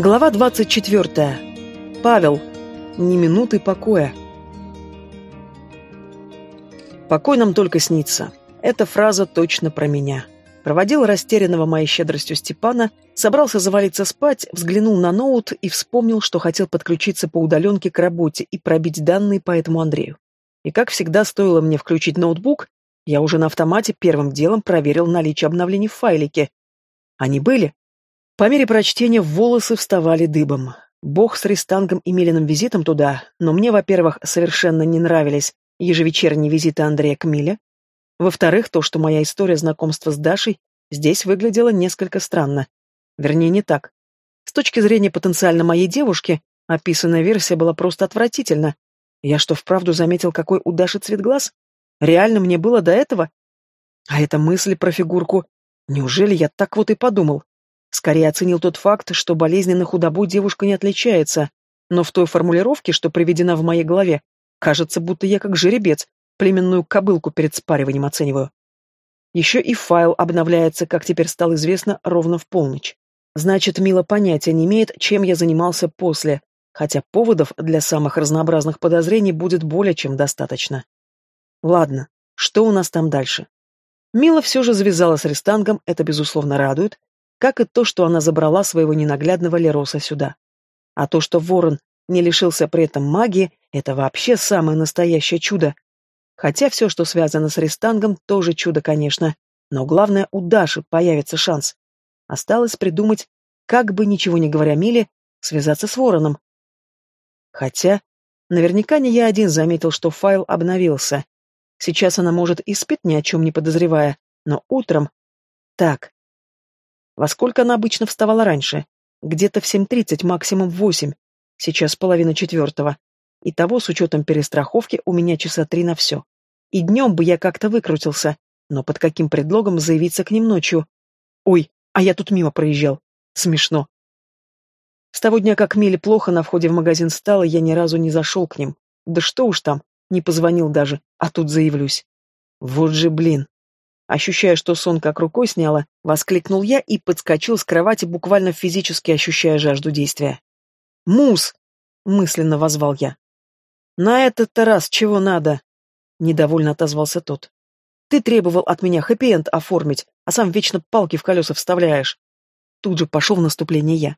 Глава 24. Павел. Ни минуты покоя. Покой нам только снится. Эта фраза точно про меня. Проводил растерянного моей щедростью Степана, собрался завалиться спать, взглянул на ноут и вспомнил, что хотел подключиться по удаленке к работе и пробить данные по этому Андрею. И как всегда, стоило мне включить ноутбук, я уже на автомате первым делом проверил наличие обновлений в файлике. Они были. По мере прочтения волосы вставали дыбом. Бог с Ристангом и Милиным визитом туда, но мне, во-первых, совершенно не нравились ежевечерние визиты Андрея к Миле. Во-вторых, то, что моя история знакомства с Дашей здесь выглядела несколько странно. Вернее, не так. С точки зрения потенциально моей девушки, описанная версия была просто отвратительна. Я что, вправду заметил, какой у Даши цвет глаз? Реально мне было до этого? А эта мысль про фигурку... Неужели я так вот и подумал? Скорее оценил тот факт, что болезненно худобой девушка не отличается, но в той формулировке, что приведена в моей голове, кажется, будто я как жеребец, племенную кобылку перед спариванием оцениваю. Еще и файл обновляется, как теперь стало известно, ровно в полночь. Значит, Мила понятия не имеет, чем я занимался после, хотя поводов для самых разнообразных подозрений будет более чем достаточно. Ладно, что у нас там дальше? Мила все же завязала с Рестангом, это безусловно радует, как и то, что она забрала своего ненаглядного Лероса сюда. А то, что Ворон не лишился при этом магии, это вообще самое настоящее чудо. Хотя все, что связано с Рестангом, тоже чудо, конечно, но главное, у Даши появится шанс. Осталось придумать, как бы, ничего не говоря Миле, связаться с Вороном. Хотя, наверняка не я один заметил, что файл обновился. Сейчас она может и спит, ни о чем не подозревая, но утром... Так, во сколько она обычно вставала раньше? Где-то в 7.30, максимум в 8. Сейчас половина четвертого. Итого, с учетом перестраховки, у меня часа три на все. И днем бы я как-то выкрутился, но под каким предлогом заявиться к ним ночью? Ой, а я тут мимо проезжал. Смешно. С того дня, как Миле плохо на входе в магазин стало, я ни разу не зашел к ним. Да что уж там, не позвонил даже, а тут заявлюсь. Вот же блин. Ощущая, что сон как рукой сняло, воскликнул я и подскочил с кровати, буквально физически ощущая жажду действия. «Мус!» — мысленно возвал я. «На этот-то раз чего надо?» — недовольно отозвался тот. «Ты требовал от меня хэппи-энд оформить, а сам вечно палки в колеса вставляешь». Тут же пошел в наступление я.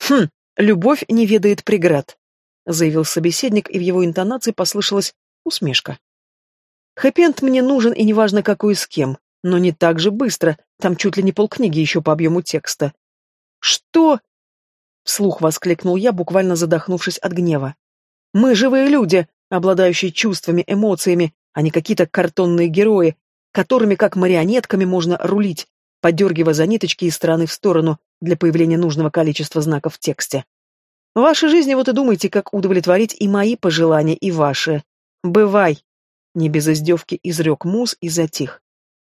«Хм, любовь не ведает преград», — заявил собеседник, и в его интонации послышалась усмешка. Хэппи мне нужен, и неважно какой и с кем, но не так же быстро, там чуть ли не полкниги еще по объему текста. «Что?» — вслух воскликнул я, буквально задохнувшись от гнева. «Мы живые люди, обладающие чувствами, эмоциями, а не какие-то картонные герои, которыми как марионетками можно рулить, подергивая за ниточки из стороны в сторону для появления нужного количества знаков в тексте. В вашей жизни вот и думайте, как удовлетворить и мои пожелания, и ваши. Бывай!» Не без издевки изрек Мус и затих.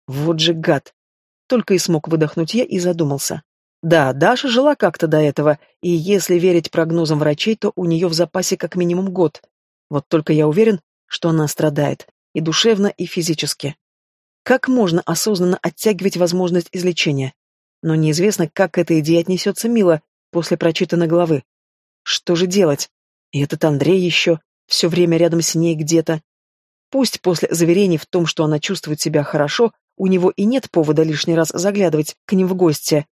Вот же гад! Только и смог выдохнуть я и задумался. Да, Даша жила как-то до этого, и если верить прогнозам врачей, то у нее в запасе как минимум год. Вот только я уверен, что она страдает, и душевно, и физически. Как можно осознанно оттягивать возможность излечения? Но неизвестно, как эта идея отнесется Мила после прочитанной главы. Что же делать? И этот Андрей еще, все время рядом с ней где-то. Пусть после заверений в том, что она чувствует себя хорошо, у него и нет повода лишний раз заглядывать к ним в гости.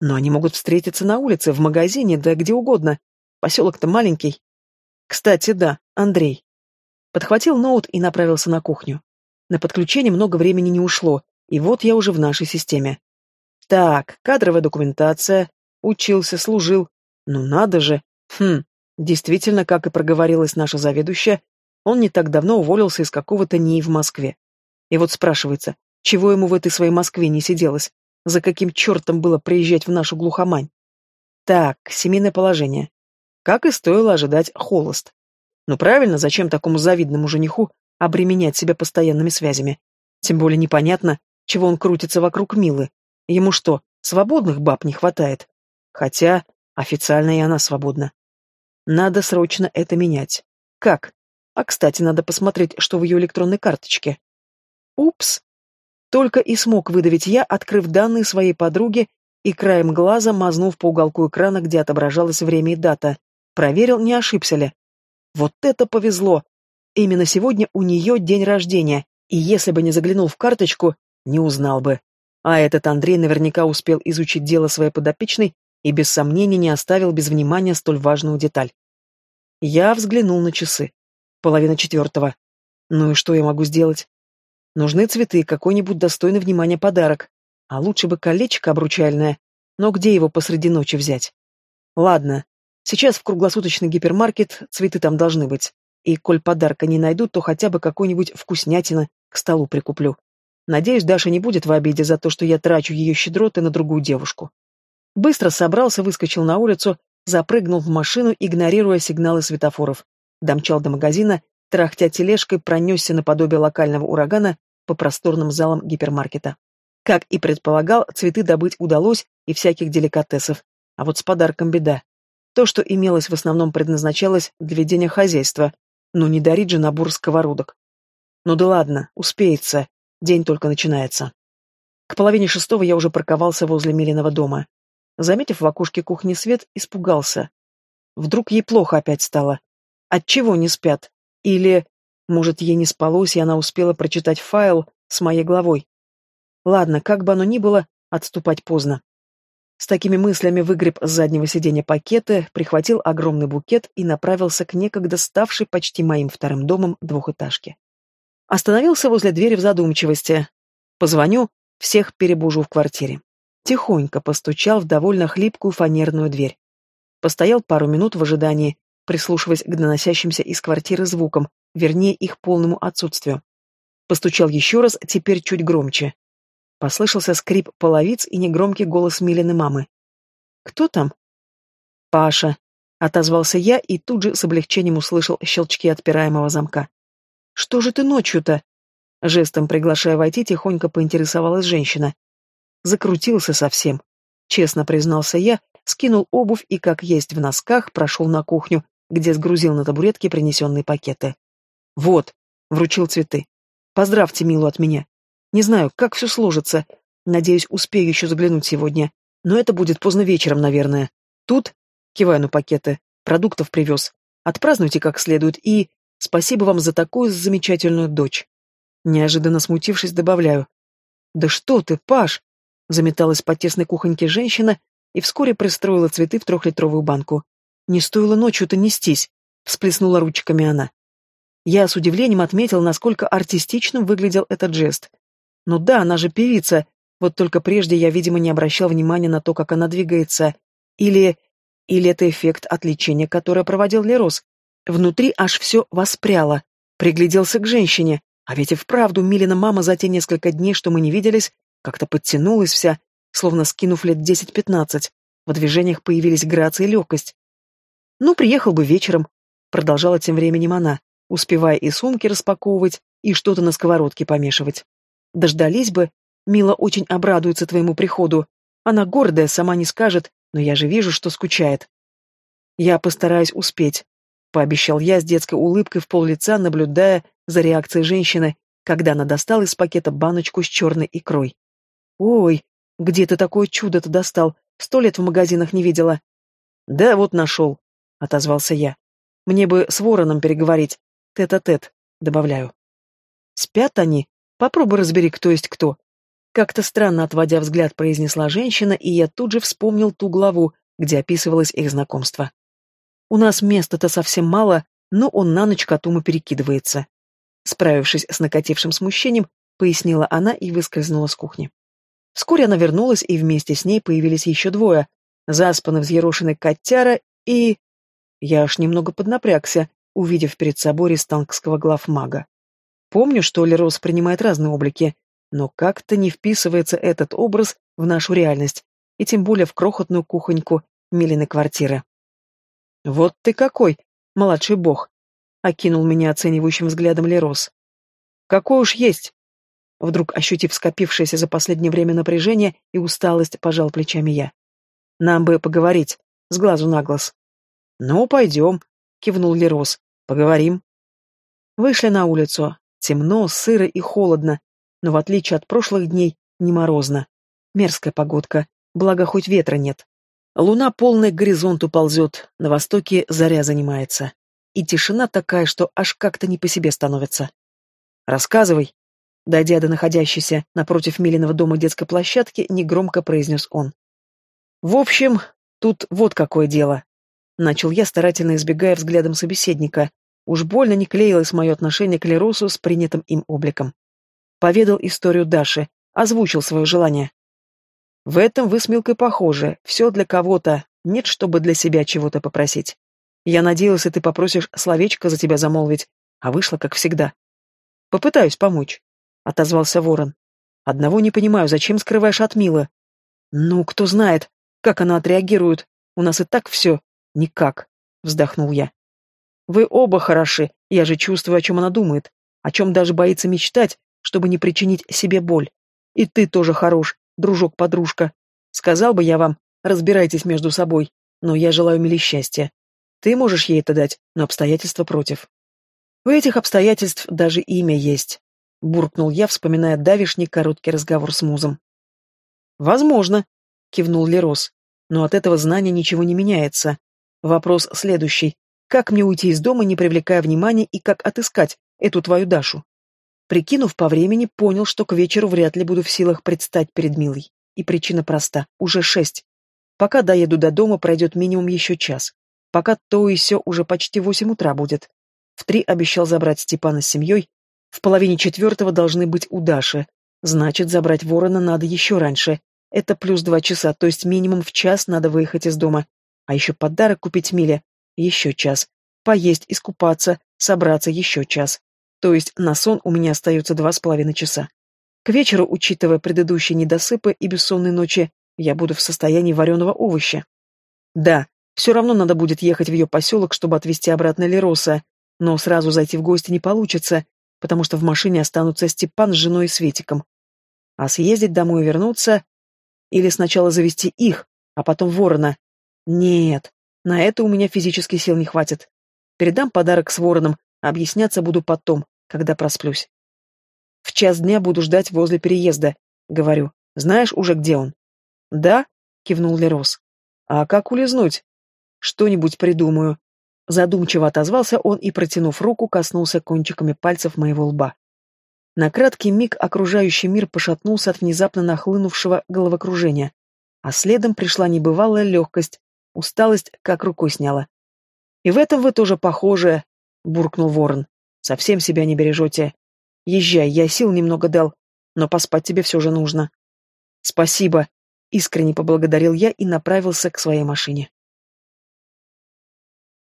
Но они могут встретиться на улице, в магазине, да где угодно. Поселок-то маленький. Кстати, да, Андрей. Подхватил ноут и направился на кухню. На подключение много времени не ушло, и вот я уже в нашей системе. Так, кадровая документация. Учился, служил. Ну надо же. Хм, действительно, как и проговорилась наша заведующая, он не так давно уволился из какого-то НИИ в Москве. И вот спрашивается, чего ему в этой своей Москве не сиделось? За каким чертом было приезжать в нашу глухомань? Так, семейное положение. Как и стоило ожидать, холост. Ну правильно, зачем такому завидному жениху обременять себя постоянными связями? Тем более непонятно, чего он крутится вокруг Милы. Ему что, свободных баб не хватает? Хотя официально и она свободна. Надо срочно это менять. Как? А, кстати, надо посмотреть, что в ее электронной карточке. Упс. Только и смог выдавить я, открыв данные своей подруги и краем глаза мазнув по уголку экрана, где отображалось время и дата. Проверил, не ошибся ли. Вот это повезло! Именно сегодня у нее день рождения, и если бы не заглянул в карточку, не узнал бы. А этот Андрей наверняка успел изучить дело своей подопечной и без сомнения не оставил без внимания столь важную деталь. Я взглянул на часы. Половина четвертого. Ну и что я могу сделать? Нужны цветы, какой-нибудь достойный внимания подарок. А лучше бы колечко обручальное. Но где его посреди ночи взять? Ладно, сейчас в круглосуточный гипермаркет цветы там должны быть. И коль подарка не найду, то хотя бы какой-нибудь вкуснятина к столу прикуплю. Надеюсь, Даша не будет в обиде за то, что я трачу ее щедроты на другую девушку. Быстро собрался, выскочил на улицу, запрыгнул в машину, игнорируя сигналы светофоров. Домчал до магазина, трахтя тележкой, пронесся наподобие локального урагана по просторным залам гипермаркета. Как и предполагал, цветы добыть удалось и всяких деликатесов. А вот с подарком беда. То, что имелось, в основном предназначалось для ведения хозяйства, но не дарить же набор сковородок. Ну да ладно, успеется, день только начинается. К половине шестого я уже парковался возле Милиного дома. Заметив в окошке кухни свет, испугался. Вдруг ей плохо опять стало. Отчего не спят? Или, может, ей не спалось, и она успела прочитать файл с моей главой? Ладно, как бы оно ни было, отступать поздно. С такими мыслями выгреб с заднего сиденья пакеты, прихватил огромный букет и направился к некогда ставшей почти моим вторым домом двухэтажке. Остановился возле двери в задумчивости. Позвоню, всех перебужу в квартире тихонько постучал в довольно хлипкую фанерную дверь. Постоял пару минут в ожидании, прислушиваясь к доносящимся из квартиры звукам, вернее, их полному отсутствию. Постучал еще раз, теперь чуть громче. Послышался скрип половиц и негромкий голос Милины мамы. «Кто там?» «Паша», — отозвался я и тут же с облегчением услышал щелчки отпираемого замка. «Что же ты ночью-то?» Жестом приглашая войти, тихонько поинтересовалась женщина. Закрутился совсем. Честно признался я, скинул обувь и, как есть в носках, прошел на кухню, где сгрузил на табуретке принесенные пакеты. «Вот», — вручил цветы. «Поздравьте Милу от меня. Не знаю, как все сложится. Надеюсь, успею еще заглянуть сегодня. Но это будет поздно вечером, наверное. Тут, киваю на пакеты, продуктов привез. Отпразднуйте как следует и... Спасибо вам за такую замечательную дочь». Неожиданно смутившись, добавляю. «Да что ты, Паш!» Заметалась по тесной кухоньке женщина и вскоре пристроила цветы в трехлитровую банку. «Не стоило ночью-то нестись», — всплеснула ручками она. Я с удивлением отметил, насколько артистичным выглядел этот жест. Ну да, она же певица, вот только прежде я, видимо, не обращал внимания на то, как она двигается. Или... Или это эффект отвлечения, которое проводил Лерос. Внутри аж все воспряло. Пригляделся к женщине. А ведь и вправду Милина мама за те несколько дней, что мы не виделись, как-то подтянулась вся, словно скинув лет десять-пятнадцать. В движениях появились грация и легкость. «Ну, приехал бы вечером», — продолжала тем временем она, успевая и сумки распаковывать, и что-то на сковородке помешивать. «Дождались бы. Мила очень обрадуется твоему приходу. Она гордая, сама не скажет, но я же вижу, что скучает». «Я постараюсь успеть», — пообещал я с детской улыбкой в пол лица, наблюдая за реакцией женщины, когда она достала из пакета баночку с черной икрой. «Ой, где ты такое чудо-то достал? Сто лет в магазинах не видела». «Да вот нашел», — отозвался я. «Мне бы с вороном переговорить. Тет-а-тет», — добавляю. «Спят они? Попробуй разбери, кто есть кто». Как-то странно отводя взгляд, произнесла женщина, и я тут же вспомнил ту главу, где описывалось их знакомство. «У нас места-то совсем мало, но он на ночь к Атуму перекидывается». Справившись с накатившим смущением, пояснила она и выскользнула с кухни. Вскоре она вернулась, и вместе с ней появились еще двое. Заспанный взъерошенный котяра и... Я аж немного поднапрягся, увидев перед собой рестангского главмага. Помню, что Лерос принимает разные облики, но как-то не вписывается этот образ в нашу реальность, и тем более в крохотную кухоньку Милины квартиры. «Вот ты какой, младший бог!» — окинул меня оценивающим взглядом Лерос. «Какой уж есть!» Вдруг, ощутив скопившееся за последнее время напряжение и усталость, пожал плечами я. «Нам бы поговорить, с глазу на глаз». «Ну, пойдем», — кивнул Лерос. «Поговорим». Вышли на улицу. Темно, сыро и холодно, но в отличие от прошлых дней, не морозно. Мерзкая погодка. благо хоть ветра нет. Луна полная к горизонту ползет, на востоке заря занимается. И тишина такая, что аж как-то не по себе становится. «Рассказывай», — дойдя до находящейся напротив Милиного дома детской площадки, негромко произнес он. «В общем, тут вот какое дело», — начал я, старательно избегая взглядом собеседника. Уж больно не клеилось мое отношение к Леросу с принятым им обликом. Поведал историю Даши, озвучил свое желание. В этом вы с Милкой похожи. Все для кого-то. Нет, чтобы для себя чего-то попросить. Я надеялся, ты попросишь словечко за тебя замолвить, а вышло, как всегда. Попытаюсь помочь, — отозвался ворон. Одного не понимаю, зачем скрываешь от Милы? Ну, кто знает, как она отреагирует. У нас и так все никак, — вздохнул я. Вы оба хороши, я же чувствую, о чем она думает, о чем даже боится мечтать, чтобы не причинить себе боль. И ты тоже хорош, дружок-подружка. Сказал бы я вам, разбирайтесь между собой, но я желаю Миле счастья. Ты можешь ей это дать, но обстоятельства против. У этих обстоятельств даже имя есть, буркнул я, вспоминая давишний короткий разговор с музом. Возможно, кивнул Лерос, но от этого знания ничего не меняется. Вопрос следующий. Как мне уйти из дома, не привлекая внимания, и как отыскать эту твою Дашу? Прикинув по времени, понял, что к вечеру вряд ли буду в силах предстать перед Милой. И причина проста. Уже шесть. Пока доеду до дома, пройдет минимум еще час. Пока то и все уже почти восемь утра будет. В три обещал забрать Степана с семьей. В половине четвертого должны быть у Даши. Значит, забрать ворона надо еще раньше. Это плюс два часа, то есть минимум в час надо выехать из дома. А еще подарок купить Миле. Еще час. Поесть, искупаться, собраться еще час то есть на сон у меня остается два с половиной часа. К вечеру, учитывая предыдущие недосыпы и бессонные ночи, я буду в состоянии вареного овоща. Да, все равно надо будет ехать в ее поселок, чтобы отвезти обратно Лероса, но сразу зайти в гости не получится, потому что в машине останутся Степан с женой и Светиком. А съездить домой и вернуться... Или сначала завести их, а потом ворона. Нет, на это у меня физически сил не хватит. Передам подарок с вороном, объясняться буду потом, когда просплюсь. В час дня буду ждать возле переезда, говорю. Знаешь уже, где он? Да, кивнул Лерос. А как улизнуть? Что-нибудь придумаю. Задумчиво отозвался он и, протянув руку, коснулся кончиками пальцев моего лба. На краткий миг окружающий мир пошатнулся от внезапно нахлынувшего головокружения, а следом пришла небывалая легкость, усталость как рукой сняла. «И в этом вы тоже похожи», — буркнул ворон. Совсем себя не бережете. Езжай, я сил немного дал, но поспать тебе все же нужно. Спасибо, искренне поблагодарил я и направился к своей машине.